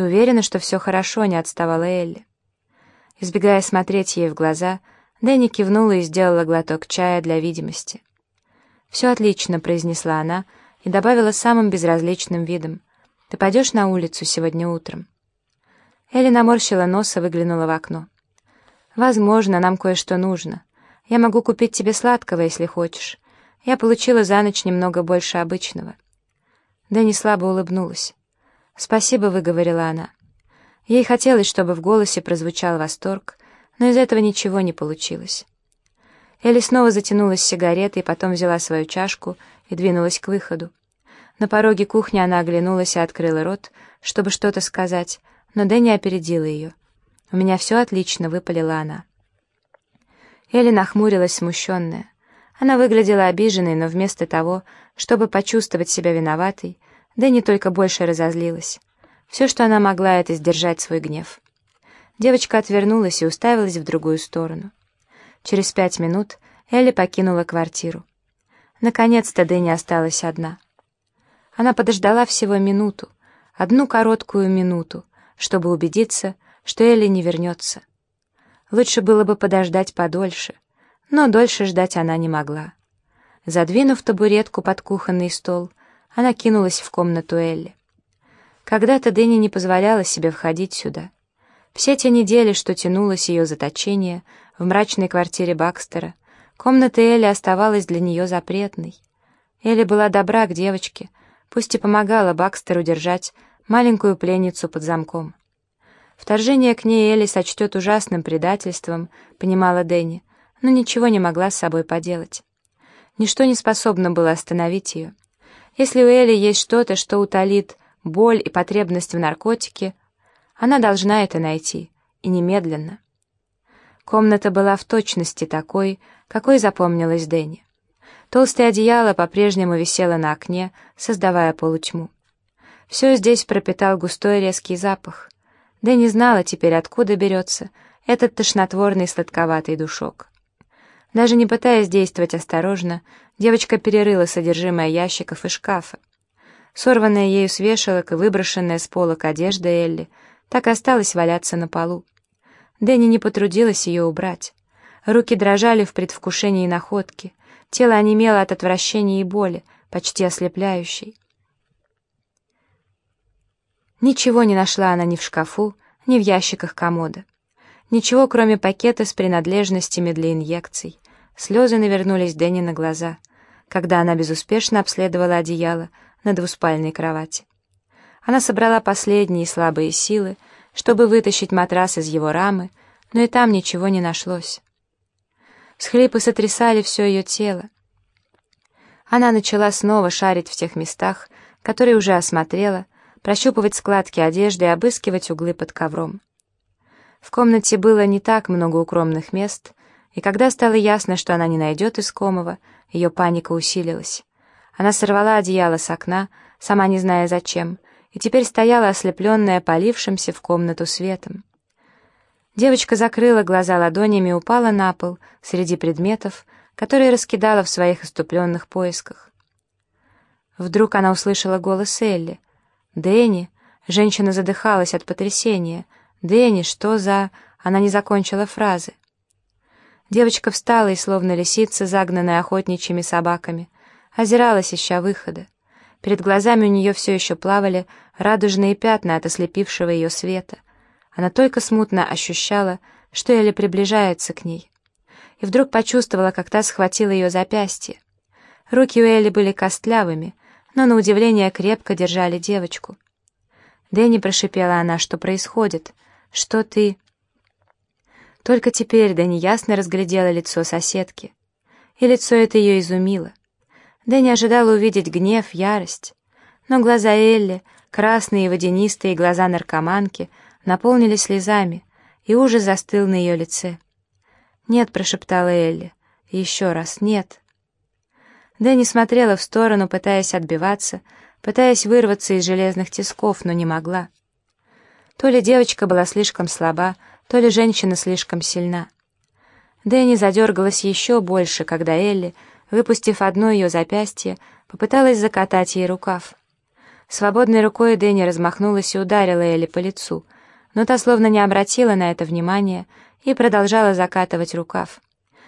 «Ты уверена, что все хорошо?» — не отставала Элли. Избегая смотреть ей в глаза, Дэнни кивнула и сделала глоток чая для видимости. «Все отлично», — произнесла она и добавила самым безразличным видом. «Ты пойдешь на улицу сегодня утром?» Элли наморщила нос и выглянула в окно. «Возможно, нам кое-что нужно. Я могу купить тебе сладкого, если хочешь. Я получила за ночь немного больше обычного». Дэнни слабо улыбнулась. «Спасибо», — выговорила она. Ей хотелось, чтобы в голосе прозвучал восторг, но из этого ничего не получилось. Элли снова затянулась сигаретой, потом взяла свою чашку и двинулась к выходу. На пороге кухни она оглянулась и открыла рот, чтобы что-то сказать, но Дэнни опередила ее. «У меня все отлично», — выпалила она. Элли нахмурилась, смущенная. Она выглядела обиженной, но вместо того, чтобы почувствовать себя виноватой, Дэнни только больше разозлилась. Все, что она могла, это сдержать свой гнев. Девочка отвернулась и уставилась в другую сторону. Через пять минут Элли покинула квартиру. Наконец-то Дэнни осталась одна. Она подождала всего минуту, одну короткую минуту, чтобы убедиться, что Элли не вернется. Лучше было бы подождать подольше, но дольше ждать она не могла. Задвинув табуретку под кухонный стол, она кинулась в комнату Элли. Когда-то Дэнни не позволяла себе входить сюда. Все те недели, что тянулось ее заточение в мрачной квартире Бакстера, комната Элли оставалась для нее запретной. Элли была добра к девочке, пусть и помогала Бакстеру держать маленькую пленницу под замком. Вторжение к ней Элли сочтет ужасным предательством, понимала Дэнни, но ничего не могла с собой поделать. Ничто не способно было остановить ее. Если у Элли есть что-то, что утолит боль и потребность в наркотике, она должна это найти, и немедленно. Комната была в точности такой, какой запомнилась Дэнни. Толстое одеяло по-прежнему висело на окне, создавая полутьму. Все здесь пропитал густой резкий запах. Дэнни знала теперь, откуда берется этот тошнотворный сладковатый душок. Даже не пытаясь действовать осторожно, девочка перерыла содержимое ящиков и шкафа. Сорванная ею с вешалок и выброшенная с полок одежда Элли так и осталась валяться на полу. Дэнни не потрудилась ее убрать. Руки дрожали в предвкушении находки, тело онемело от отвращения и боли, почти ослепляющей. Ничего не нашла она ни в шкафу, ни в ящиках комода. Ничего, кроме пакета с принадлежностями для инъекций. Слезы навернулись Дэнни на глаза, когда она безуспешно обследовала одеяло, на двуспальной кровати. Она собрала последние слабые силы, чтобы вытащить матрас из его рамы, но и там ничего не нашлось. Схлипы сотрясали все ее тело. Она начала снова шарить в тех местах, которые уже осмотрела, прощупывать складки одежды и обыскивать углы под ковром. В комнате было не так много укромных мест, и когда стало ясно, что она не найдет искомого, ее паника усилилась. Она сорвала одеяло с окна, сама не зная зачем, и теперь стояла ослепленная полившимся в комнату светом. Девочка закрыла глаза ладонями и упала на пол среди предметов, которые раскидала в своих иступленных поисках. Вдруг она услышала голос Элли. «Дэнни!» Женщина задыхалась от потрясения. «Дэнни, что за...» Она не закончила фразы. Девочка встала и, словно лисица, загнанная охотничьими собаками, озиралась, ища выхода. Перед глазами у нее все еще плавали радужные пятна от ослепившего ее света. Она только смутно ощущала, что Элли приближается к ней. И вдруг почувствовала, как та схватила ее запястье. Руки у Элли были костлявыми, но на удивление крепко держали девочку. «Дэнни», — прошипела она, — «что происходит? Что ты...» Только теперь Дэнни ясно разглядела лицо соседки. И лицо это ее изумило. Дэнни ожидала увидеть гнев, ярость. Но глаза Элли, красные и водянистые глаза наркоманки, наполнились слезами, и ужас застыл на ее лице. «Нет», — прошептала Элли, — «еще раз, нет». Дэнни смотрела в сторону, пытаясь отбиваться, пытаясь вырваться из железных тисков, но не могла. То ли девочка была слишком слаба, то ли женщина слишком сильна. Дэнни задергалась еще больше, когда Элли, выпустив одно ее запястье, попыталась закатать ей рукав. Свободной рукой Дэнни размахнулась и ударила Элли по лицу, но та словно не обратила на это внимания и продолжала закатывать рукав.